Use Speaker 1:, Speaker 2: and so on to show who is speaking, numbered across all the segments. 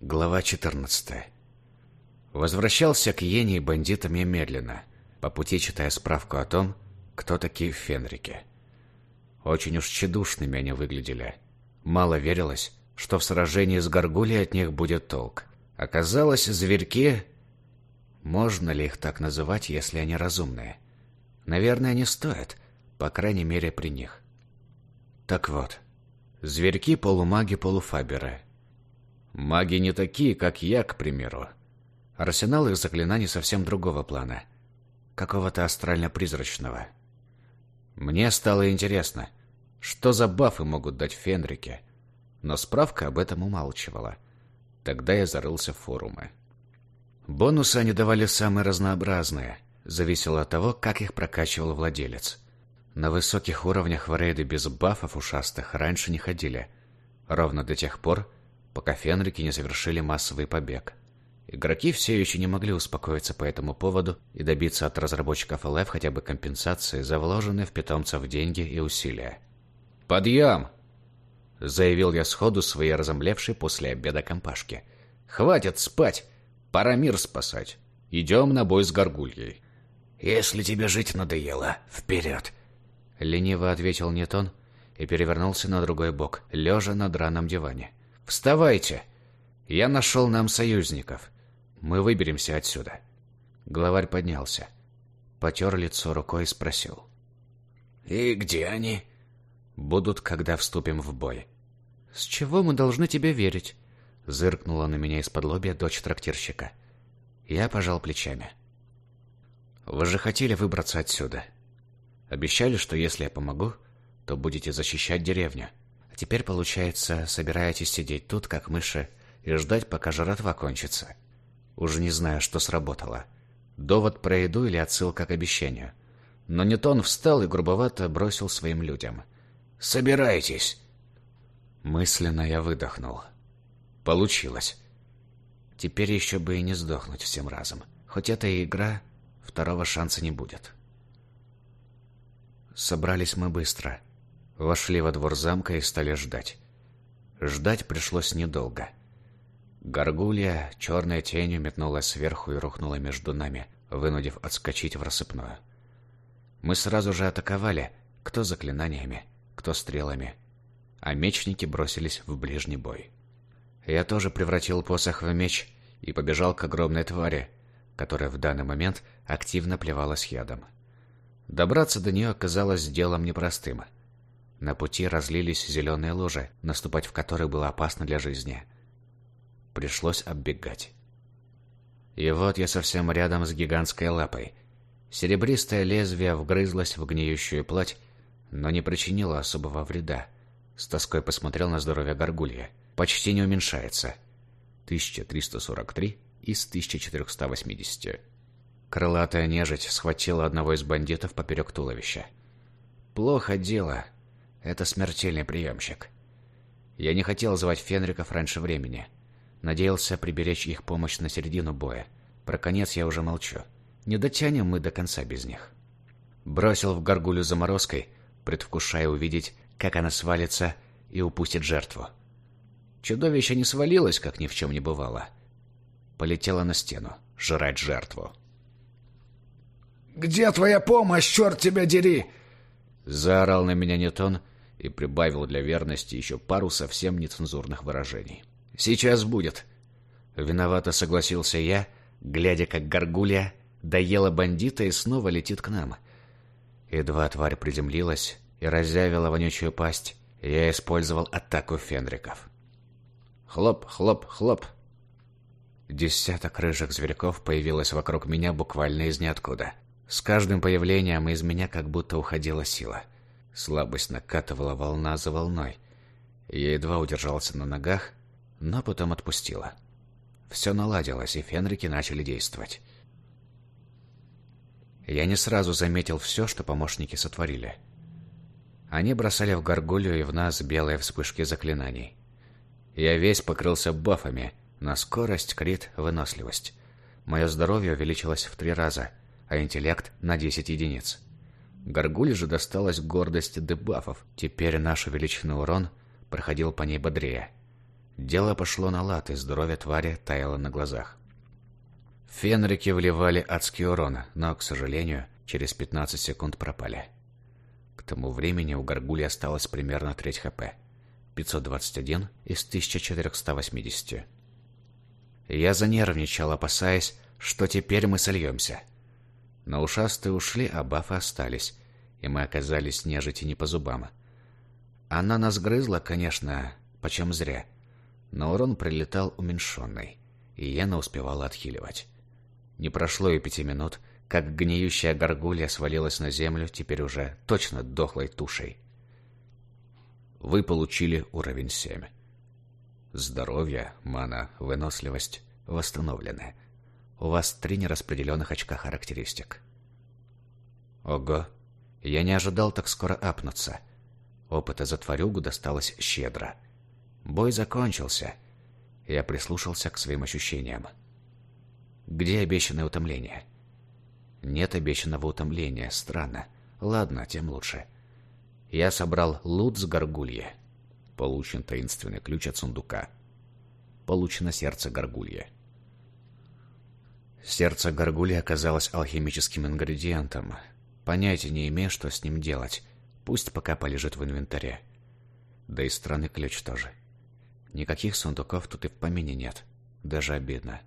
Speaker 1: Глава 14. Возвращался к Йене и бандитам я медленно, по пути читая справку о том, кто такие фенрики. Очень уж тщедушными они выглядели. Мало верилось, что в сражении с Гаргулей от них будет толк. Оказалось, зверьки... Можно ли их так называть, если они разумные? Наверное, не стоит, по крайней мере, при них. Так вот, зверьки полумаги-полуфаберы. Маги не такие, как я, к примеру. Арсенал их заклинаний совсем другого плана. Какого-то астрально-призрачного. Мне стало интересно, что за бафы могут дать Фенрике, но справка об этом умалчивала. Тогда я зарылся в форумы. Бонусы они давали самые разнообразные, зависело от того, как их прокачивал владелец. На высоких уровнях в рейды без бафов ушастых раньше не ходили, ровно до тех пор, пока фенрики не совершили массовый побег. Игроки все еще не могли успокоиться по этому поводу и добиться от разработчиков ЛФ хотя бы компенсации за вложенные в питомцев деньги и усилия. «Подъем!» — заявил я сходу своей разомлевшей после обеда компашке. «Хватит спать! Пора мир спасать! Идем на бой с горгульей!»
Speaker 2: «Если тебе жить надоело, вперед!»
Speaker 1: Лениво ответил Нетон и перевернулся на другой бок, лежа на драном диване. «Вставайте! Я нашел нам союзников. Мы выберемся отсюда». Главарь поднялся, потер лицо рукой и спросил.
Speaker 2: «И где они?»
Speaker 1: «Будут, когда вступим в бой».
Speaker 3: «С чего мы должны тебе верить?»
Speaker 1: Зыркнула на меня из-под лобья дочь трактирщика. Я пожал плечами. «Вы же хотели выбраться отсюда. Обещали, что если я помогу, то будете защищать деревню. А теперь, получается, собираетесь сидеть тут, как мыши, и ждать, пока жратва кончится. Уже не знаю, что сработало. Довод про еду или отсылка к обещанию. Но Ньютон встал и грубовато бросил своим людям.
Speaker 2: «Собирайтесь!»
Speaker 1: Мысленно я выдохнул. Получилось. Теперь еще бы и не сдохнуть всем разом. Хоть это и игра, второго шанса не будет. Собрались мы быстро. Вошли во двор замка и стали ждать. Ждать пришлось недолго. Горгулья черной тенью метнулась сверху и рухнула между нами, вынудив отскочить в рассыпную. Мы сразу же атаковали, кто заклинаниями, кто стрелами, а мечники бросились в ближний бой. Я тоже превратил посох в меч и побежал к огромной твари, которая в данный момент активно плевалась ядом. Добраться до нее оказалось делом непростым — на пути разлились зеленые лужи, наступать в которые было опасно для жизни. Пришлось оббегать. И вот я совсем рядом с гигантской лапой. Серебристое лезвие вгрызлось в гниющую плоть, но не причинило особого вреда. С тоской посмотрел на здоровье горгулья. Почти не уменьшается. 1343 из 1480. Крылатая нежить схватила одного из бандитов поперек туловища. Плохо дело. Это смертельный приемщик. Я не хотел звать Фенриков раньше времени. Надеялся приберечь их помощь на середину боя. Про конец я уже молчу. Не дотянем мы до конца без них. Бросил в горгулю заморозкой, предвкушая увидеть, как она свалится и упустит жертву. Чудовище не свалилось, как ни в чем не бывало. Полетело на стену, жрать жертву.
Speaker 2: «Где твоя помощь, черт тебя дери?»
Speaker 1: Заорал на меня Ньютон, и прибавил для верности еще пару совсем нецензурных выражений. «Сейчас будет!» Виновато согласился я, глядя, как горгулья доела бандита и снова летит к нам. Едва тварь приземлилась и разъявила вонючую пасть, я использовал атаку фенриков. Хлоп, хлоп, хлоп. Десяток рыжих зверьков появилось вокруг меня буквально из ниоткуда. С каждым появлением из меня как будто уходила сила. Слабость накатывала волна за волной. Я едва удержался на ногах, но потом отпустила. Все наладилось, и фенрики начали действовать. Я не сразу заметил все, что помощники сотворили. Они бросали в горгулью и в нас белые вспышки заклинаний. Я весь покрылся бафами на скорость, крит, выносливость. Мое здоровье увеличилось в три раза, а интеллект на 10 единиц. Горгуле же досталась гордость дебафов. Теперь наш увеличенный урон проходил по ней бодрее. Дело пошло на лад, и здоровье твари таяло на глазах. Фенрики вливали адский урон, но, к сожалению, через 15 секунд пропали. К тому времени у Гаргули осталось примерно треть хп. 521 из 1480. Я занервничал, опасаясь, что теперь мы сольемся. Но ушастые ушли, а бафы остались, и мы оказались нежити не по зубам. Она нас грызла, конечно, почем зря, но урон прилетал уменьшенный, и Йена успевала отхиливать. Не прошло и пяти минут, как гниющая горгулья свалилась на землю, теперь уже точно дохлой тушей. Вы получили уровень 7. Здоровье, мана, выносливость восстановлены. У вас три нераспределенных очка характеристик. Ого, я не ожидал так скоро апнуться. Опыта за тварюгу досталось щедро. Бой закончился. Я прислушался к своим ощущениям. Где обещанное утомление? Нет обещанного утомления, странно. Ладно, тем лучше. Я собрал лут с горгульи. Получен таинственный ключ от сундука. Получено сердце горгульи. Сердце горгульи оказалось алхимическим ингредиентом. Понятия не имею, что с ним делать. Пусть пока полежит в инвентаре. Да и странный ключ тоже. Никаких сундуков тут и в помине нет. Даже обидно.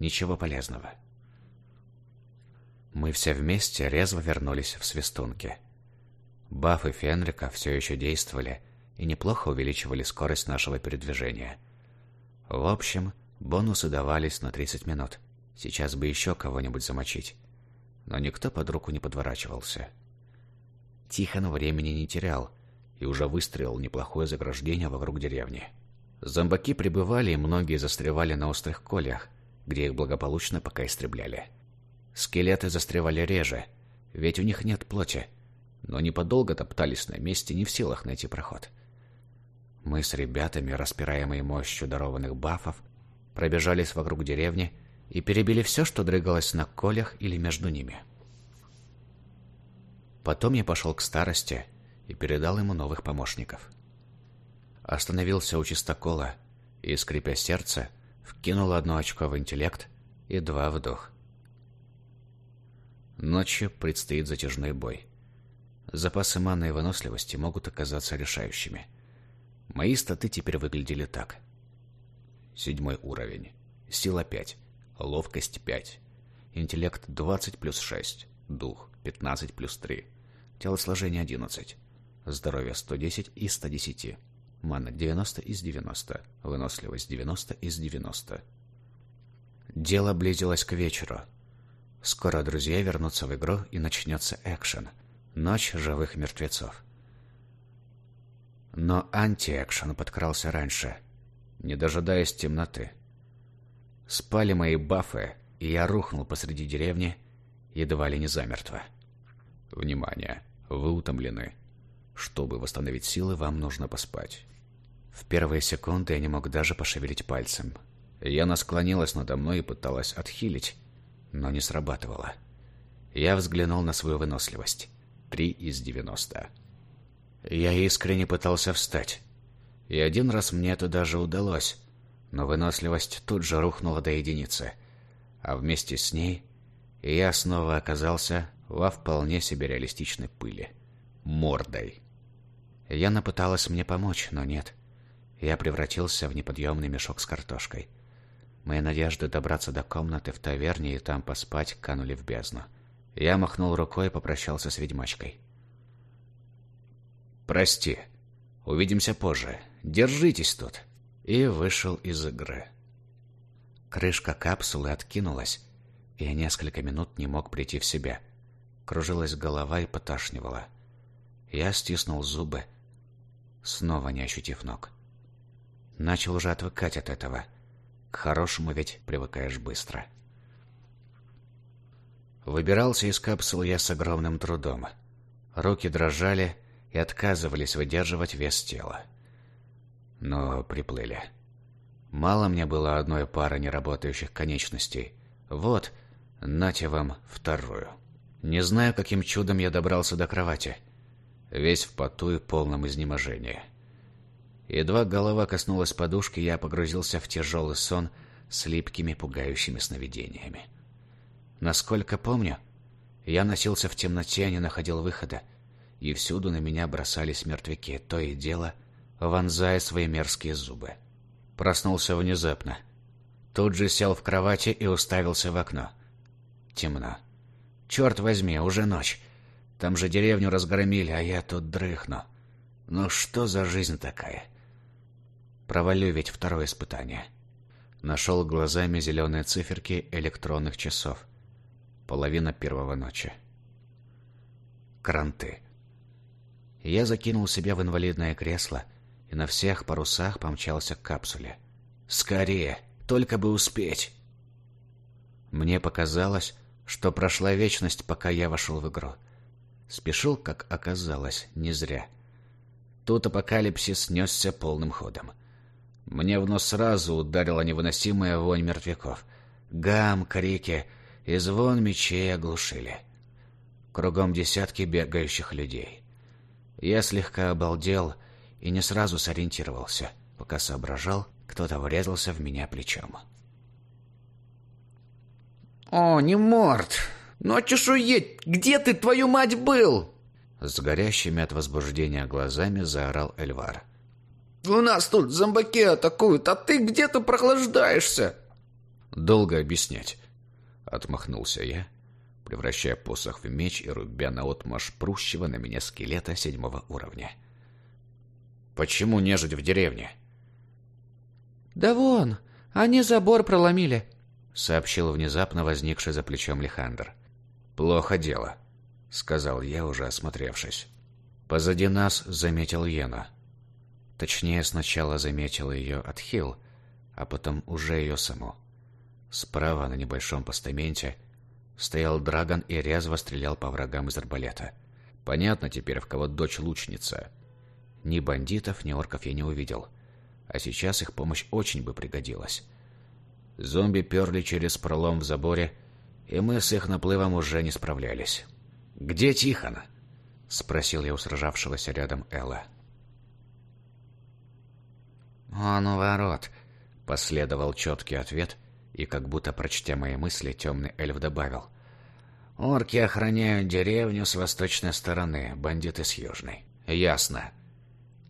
Speaker 1: Ничего полезного. Мы все вместе резво вернулись в свистунки. Бафы Фенрика все еще действовали и неплохо увеличивали скорость нашего передвижения. В общем, бонусы давались на 30 минут. Сейчас бы еще кого-нибудь замочить. Но никто под руку не подворачивался. Тихон времени не терял и уже выстроил неплохое заграждение вокруг деревни. Зомбаки прибывали, и многие застревали на острых колях, где их благополучно пока истребляли. Скелеты застревали реже, ведь у них нет плоти, но они подолго топтались на месте, не в силах найти проход. Мы с ребятами, распираемые мощью дарованных бафов, пробежались вокруг деревни и перебили все, что дрыгалось на колях или между ними. Потом я пошел к старости и передал ему новых помощников. Остановился у чистокола и, скрипя сердце, вкинул одно очко в интеллект и два в дух. Ночью предстоит затяжной бой. Запасы маны и выносливости могут оказаться решающими. Мои статы теперь выглядели так. Седьмой уровень. Сила 5. Ловкость 5. Интеллект 20 плюс 6. Дух 15 плюс 3. Телосложение 11. Здоровье 110 из 110. Мана 90 из 90. Выносливость 90 из 90. Дело близилось к вечеру. Скоро друзья вернутся в игру и начнется экшен. Ночь живых мертвецов. Но анти-экшен подкрался раньше, не дожидаясь темноты. Спали мои бафы, и я рухнул посреди деревни, едва ли не замертво. Внимание! Вы утомлены. Чтобы восстановить силы, вам нужно поспать. В первые секунды я не мог даже пошевелить пальцем. Яна склонилась надо мной и пыталась отхилить, но не срабатывала. Я взглянул на свою выносливость. Три из девяносто. Я искренне пытался встать. И один раз мне это даже удалось, но выносливость тут же рухнула до единицы. А вместе с ней я снова оказался во вполне себе реалистичной пыли. Мордой. Яна пыталась мне помочь, но нет. Я превратился в неподъемный мешок с картошкой. Мои надежды добраться до комнаты в таверне и там поспать канули в бездну. Я махнул рукой и попрощался с ведьмачкой. «Прости. Увидимся позже. Держитесь тут». И вышел из игры. Крышка капсулы откинулась, и я несколько минут не мог прийти в себя. Кружилась голова и поташнивала. Я стиснул зубы, снова не ощутив ног. Начал уже отвыкать от этого. К хорошему ведь привыкаешь быстро. Выбирался из капсулы я с огромным трудом. Руки дрожали и отказывались выдерживать вес тела. Но приплыли. Мало мне было одной пары неработающих конечностей. Вот, нате вам вторую. Не знаю, каким чудом я добрался до кровати. Весь в поту и полном изнеможении. Едва голова коснулась подушки, я погрузился в тяжелый сон с липкими пугающими сновидениями. Насколько помню, я носился в темноте, не находил выхода, и всюду на меня бросались мертвяки, то и дело, вонзая свои мерзкие зубы. Проснулся внезапно. Тут же сел в кровати и уставился в окно. Темно. Черт возьми, уже ночь. Там же деревню разгромили, а я тут дрыхну. Ну что за жизнь такая? Провалю ведь второе испытание. Нашел глазами зеленые циферки электронных часов. Половина первого ночи. Кранты. Я закинул себя в инвалидное кресло и на всех парусах помчался к капсуле. Скорее, только бы успеть. Мне показалось, что прошла вечность, пока я вошел в игру. Спешил, как оказалось, не зря. Тут апокалипсис несся полным ходом. Мне в нос сразу ударила невыносимая вонь мертвяков. Гам, крики и звон мечей оглушили. Кругом десятки бегающих людей. Я слегка обалдел и не сразу сориентировался, пока соображал, кто-то врезался в меня плечом.
Speaker 3: «О, не морд! Ну а чешуеть, где ты, твою мать, был?»
Speaker 1: С горящими от возбуждения глазами заорал Эльвар.
Speaker 3: «У нас тут зомбаки атакуют, а ты где-то прохлаждаешься!»
Speaker 1: «Долго объяснять», — отмахнулся я, превращая посох в меч и рубя наотмашь прущего на меня скелета седьмого уровня. «Почему нежить в деревне?»
Speaker 3: «Да вон, они забор проломили», —
Speaker 1: сообщил внезапно возникший за плечом Лихандр. «Плохо дело», — сказал я, уже осмотревшись. Позади нас заметил Йена. Точнее, сначала заметил ее отхил, а потом уже ее саму. Справа на небольшом постаменте стоял Драгон и резво стрелял по врагам из арбалета. Понятно теперь, в кого дочь лучница. Ни бандитов, ни орков я не увидел — а сейчас их помощь очень бы пригодилась. Зомби перли через пролом в заборе, и мы с их наплывом уже не справлялись. «Где Тихон?» — спросил я у сражавшегося рядом Элла.
Speaker 3: «Он у ворот», —
Speaker 1: последовал четкий ответ, и, как будто прочтя мои мысли, темный эльф добавил. «Орки охраняют деревню с восточной стороны, бандиты с южной». «Ясно», —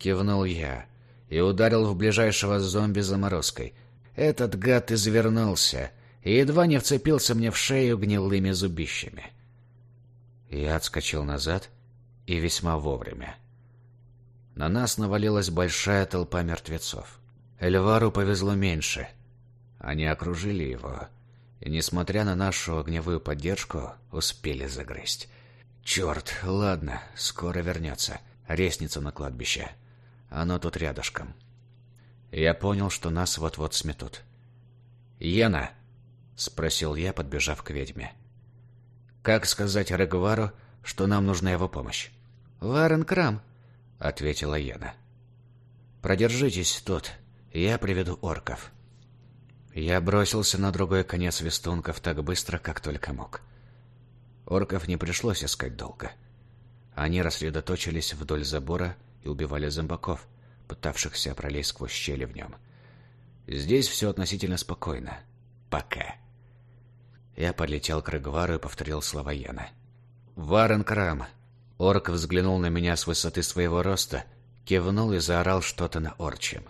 Speaker 1: кивнул я, и ударил в ближайшего зомби заморозкой. Этот гад извернулся и едва не вцепился мне в шею гнилыми зубищами. Я отскочил назад и весьма вовремя. На нас навалилась большая толпа мертвецов. Эльвару повезло меньше. Они окружили его, и, несмотря на нашу огневую поддержку, успели загрызть. Черт, ладно, скоро вернется. Ресница на кладбище. Оно тут рядышком. Я понял, что нас вот-вот сметут. «Йена!» — спросил я, подбежав к ведьме. «Как сказать Регвару, что нам нужна его помощь?»
Speaker 3: «Варен Крам», —
Speaker 1: ответила Йена. «Продержитесь тут, я приведу орков». Я бросился на другой конец вестунков так быстро, как только мог. Орков не пришлось искать долго. Они рассредоточились вдоль забора и убивали зомбаков, пытавшихся пролезть сквозь щели в нем. Здесь все относительно спокойно. Пока. Я подлетел к Рыгвару и повторил слова Яна. «Варен Крам!» Орк взглянул на меня с высоты своего роста, кивнул и заорал что-то на орчем.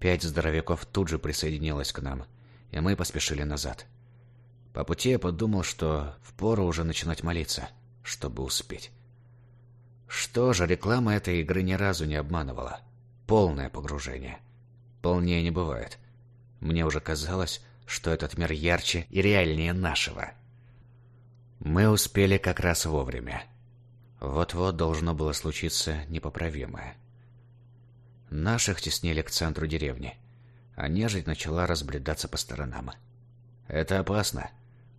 Speaker 1: Пять здоровяков тут же присоединилось к нам, и мы поспешили назад. По пути я подумал, что впору уже начинать молиться, чтобы успеть. Что же, реклама этой игры ни разу не обманывала. Полное погружение. Полнее не бывает. Мне уже казалось, что этот мир ярче и реальнее нашего. Мы успели как раз вовремя. Вот-вот должно было случиться непоправимое. Наших теснили к центру деревни, а нежить начала разбредаться по сторонам. Это опасно.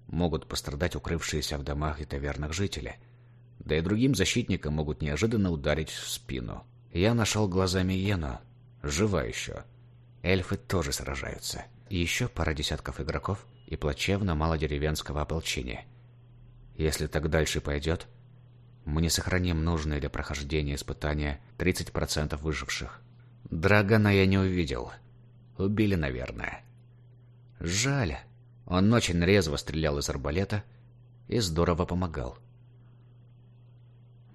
Speaker 1: Могут пострадать укрывшиеся в домах и тавернах жители – да и другим защитникам могут неожиданно ударить в спину. Я нашел глазами Йену. Жива еще. Эльфы тоже сражаются. Еще пара десятков игроков и плачевно мало деревенского ополчения. Если так дальше пойдет, мы не сохраним нужные для прохождения испытания 30% выживших. Драгона я не увидел. Убили, наверное. Жаль. Он очень резво стрелял из арбалета и здорово помогал.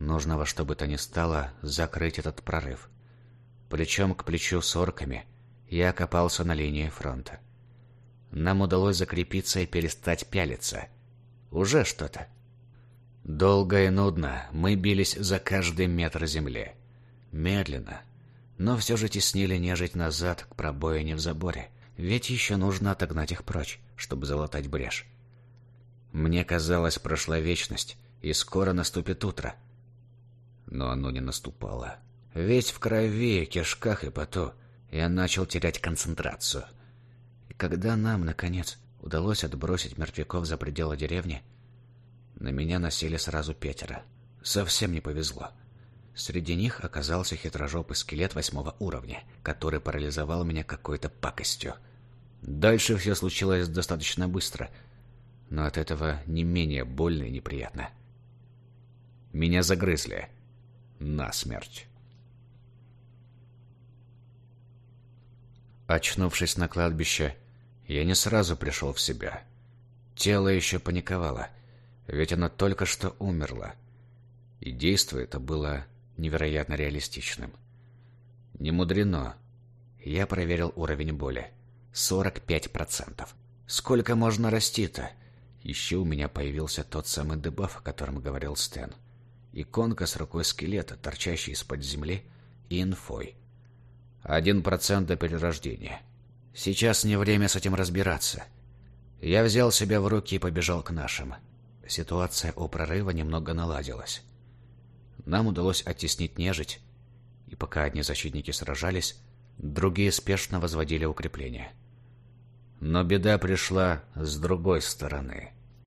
Speaker 1: Нужно во что бы то ни стало закрыть этот прорыв. Плечом к плечу с орками я окопался на линии фронта. Нам удалось закрепиться и перестать пялиться. Уже что-то. Долго и нудно мы бились за каждый метр земли. Медленно, но все же теснили нежить назад к пробоине в заборе, ведь еще нужно отогнать их прочь, чтобы залатать брешь. Мне казалось, прошла вечность, и скоро наступит утро. Но оно не наступало. Весь в крови, кишках и поту, я начал терять концентрацию. И когда нам, наконец, удалось отбросить мертвяков за пределы деревни, на меня носили сразу пятеро. Совсем не повезло. Среди них оказался хитрожопый скелет восьмого уровня, который парализовал меня какой-то пакостью. Дальше все случилось достаточно быстро, но от этого не менее больно и неприятно. Меня загрызли. Насмерть. Очнувшись на кладбище, я не сразу пришел в себя. Тело еще паниковало, ведь оно только что умерло. И действие это было невероятно реалистичным. Не мудрено. Я проверил уровень боли. 45%. Сколько можно расти-то? Еще у меня появился тот самый дебаф, о котором говорил Стэн. Иконка с рукой скелета, торчащей из-под земли, и инфой. Один процент до перерождения. Сейчас не время с этим разбираться. Я взял себя в руки и побежал к нашим. Ситуация у прорыва немного наладилась. Нам удалось оттеснить нежить, и пока одни защитники сражались, другие спешно возводили укрепления. Но беда пришла с другой стороны.